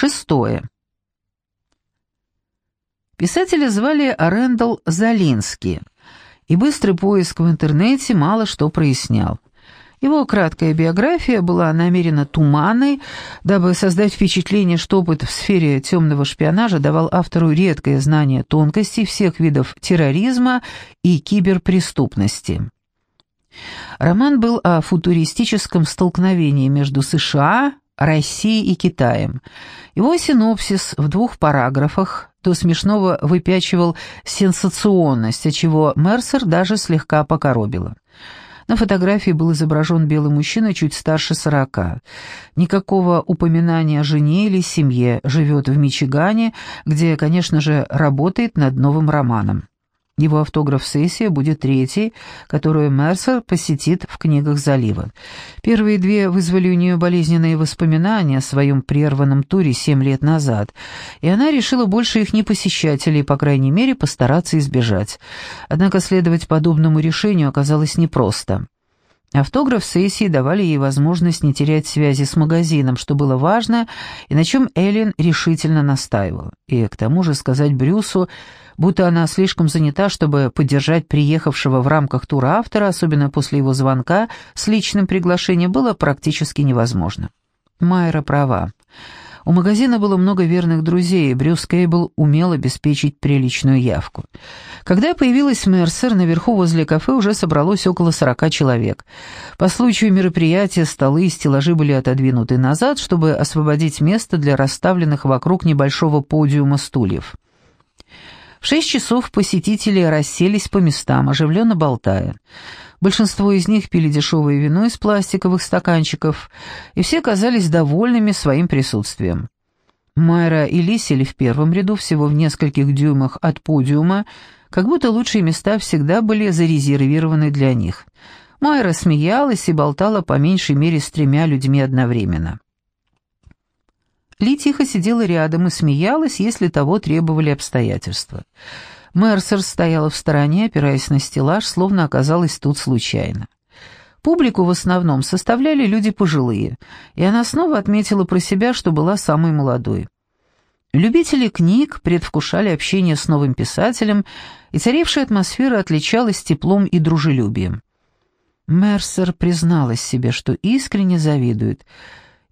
Шестое. Писателя звали Рэндалл Залинский, и быстрый поиск в интернете мало что прояснял. Его краткая биография была намеренно туманной, дабы создать впечатление, что опыт в сфере темного шпионажа давал автору редкое знание тонкостей всех видов терроризма и киберпреступности. Роман был о футуристическом столкновении между США, Россией и Китаем. Его синопсис в двух параграфах до смешного выпячивал сенсационность, отчего Мерсер даже слегка покоробила. На фотографии был изображен белый мужчина чуть старше сорока. Никакого упоминания о жене или семье, живет в Мичигане, где, конечно же, работает над новым романом. Его автограф-сессия будет третьей, которую Мерсер посетит в книгах залива. Первые две вызвали у нее болезненные воспоминания о своем прерванном туре семь лет назад, и она решила больше их не посещать или, по крайней мере, постараться избежать. Однако следовать подобному решению оказалось непросто. Автограф-сессии давали ей возможность не терять связи с магазином, что было важно, и на чем Эллен решительно настаивала. И к тому же сказать Брюсу, будто она слишком занята, чтобы поддержать приехавшего в рамках тура автора, особенно после его звонка с личным приглашением, было практически невозможно. Майра права. У магазина было много верных друзей, и Брюс Кейбл умел обеспечить приличную явку. Когда появилась Мерсер, наверху возле кафе уже собралось около сорока человек. По случаю мероприятия столы и стеллажи были отодвинуты назад, чтобы освободить место для расставленных вокруг небольшого подиума стульев. В шесть часов посетители расселись по местам, оживленно болтая. Большинство из них пили дешевое вино из пластиковых стаканчиков, и все казались довольными своим присутствием. Майра и Ли сели в первом ряду, всего в нескольких дюймах от подиума, как будто лучшие места всегда были зарезервированы для них. Майра смеялась и болтала по меньшей мере с тремя людьми одновременно. Ли тихо сидела рядом и смеялась, если того требовали обстоятельства. Мерсер стояла в стороне, опираясь на стеллаж, словно оказалась тут случайно. Публику в основном составляли люди пожилые, и она снова отметила про себя, что была самой молодой. Любители книг предвкушали общение с новым писателем, и царившая атмосфера отличалась теплом и дружелюбием. Мерсер призналась себе, что искренне завидует.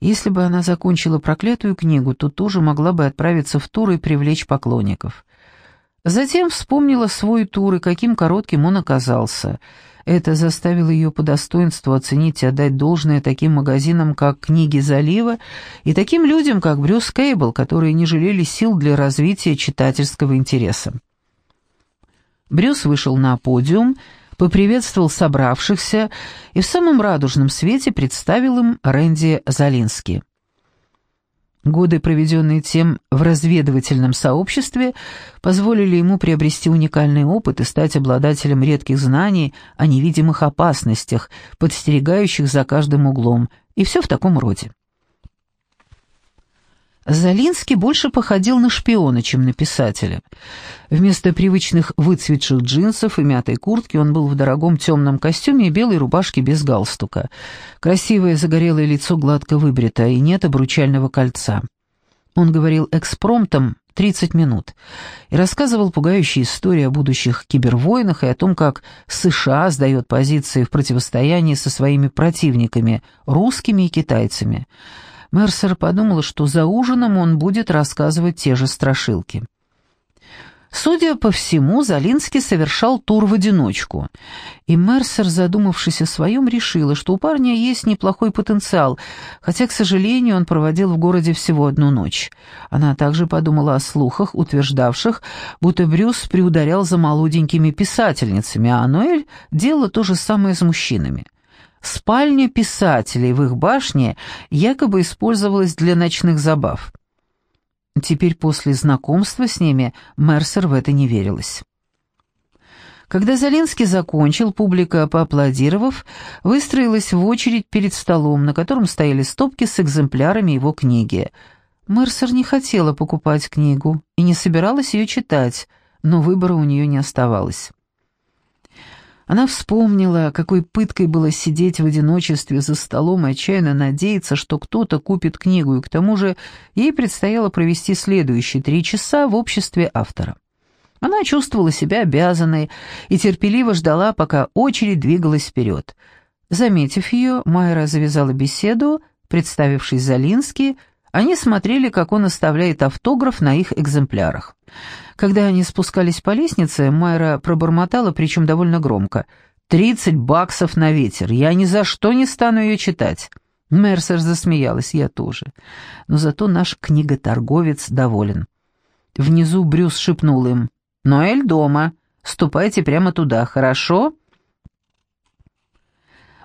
Если бы она закончила проклятую книгу, то тоже могла бы отправиться в тур и привлечь поклонников. Затем вспомнила свой тур и каким коротким он оказался. Это заставило ее по достоинству оценить и отдать должное таким магазинам, как «Книги залива», и таким людям, как Брюс Кейбл, которые не жалели сил для развития читательского интереса. Брюс вышел на подиум, поприветствовал собравшихся и в самом радужном свете представил им Рэнди Залински. Годы, проведенные тем в разведывательном сообществе, позволили ему приобрести уникальный опыт и стать обладателем редких знаний о невидимых опасностях, подстерегающих за каждым углом, и все в таком роде. Залинский больше походил на шпиона, чем на писателя. Вместо привычных выцветших джинсов и мятой куртки он был в дорогом темном костюме и белой рубашке без галстука. Красивое загорелое лицо гладко выбрито, и нет обручального кольца. Он говорил экспромтом 30 минут и рассказывал пугающие истории о будущих кибервойнах и о том, как США сдает позиции в противостоянии со своими противниками, русскими и китайцами – Мерсер подумала, что за ужином он будет рассказывать те же страшилки. Судя по всему, Залинский совершал тур в одиночку, и Мерсер, задумавшись о своем, решила, что у парня есть неплохой потенциал, хотя, к сожалению, он проводил в городе всего одну ночь. Она также подумала о слухах, утверждавших, будто Брюс приударял за молоденькими писательницами, а Ноэль делала то же самое с мужчинами. Спальня писателей в их башне якобы использовалась для ночных забав. Теперь после знакомства с ними Мерсер в это не верилась. Когда Залинский закончил, публика, поаплодировав, выстроилась в очередь перед столом, на котором стояли стопки с экземплярами его книги. Мерсер не хотела покупать книгу и не собиралась ее читать, но выбора у нее не оставалось. Она вспомнила, какой пыткой было сидеть в одиночестве за столом и отчаянно надеяться, что кто-то купит книгу, и к тому же ей предстояло провести следующие три часа в обществе автора. Она чувствовала себя обязанной и терпеливо ждала, пока очередь двигалась вперед. Заметив ее, Майра завязала беседу, представившись Залински, они смотрели, как он оставляет автограф на их экземплярах. Когда они спускались по лестнице, Майра пробормотала, причем довольно громко. «Тридцать баксов на ветер. Я ни за что не стану ее читать». Мерсер засмеялась, я тоже. Но зато наш книготорговец доволен. Внизу Брюс шепнул им. «Ноэль дома. Ступайте прямо туда, хорошо?»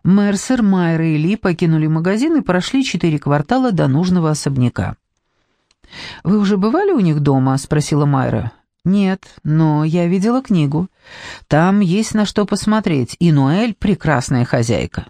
Мерсер, Майра и Ли покинули магазин и прошли четыре квартала до нужного особняка. «Вы уже бывали у них дома?» — спросила Майра. «Нет, но я видела книгу. Там есть на что посмотреть, и Ноэль — прекрасная хозяйка».